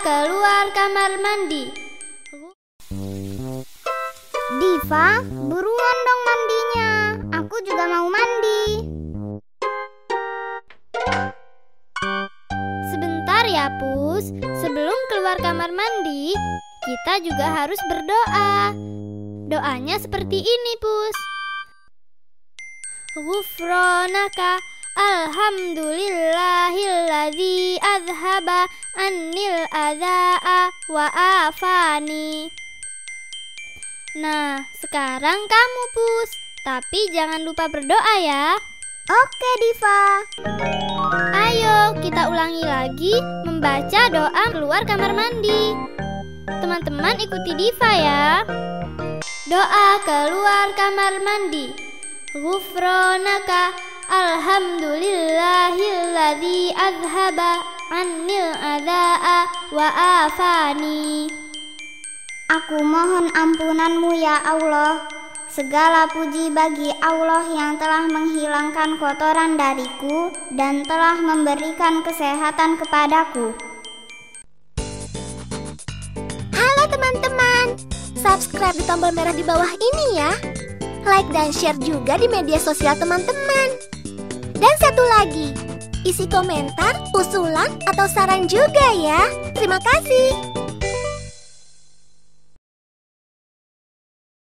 keluar kamar mandi. Diva, buruan dong mandinya. Aku juga mau mandi. Sebentar ya, Pus. Sebelum keluar kamar mandi, kita juga harus berdoa. Doanya seperti ini, Pus. Ghufranaka Alhamdulillahilladzi azhaba annil adza'a wa afani. Nah, sekarang kamu, Pus. Tapi jangan lupa berdoa ya. Oke, Diva. Ayo, kita ulangi lagi membaca doa keluar kamar mandi. Teman-teman ikuti Diva ya. Doa keluar kamar mandi. Ghufranaka Alhamdulillahilladzi azhaba annil adza'a wa afani. Aku mohon ampunanmu ya Allah. Segala puji bagi Allah yang telah menghilangkan kotoran dariku dan telah memberikan kesehatan kepadaku. Halo teman-teman, subscribe di tombol merah di bawah ini ya. Like dan share juga di media sosial teman-teman. Dan satu lagi, isi komentar, usulan, atau saran juga ya. Terima kasih.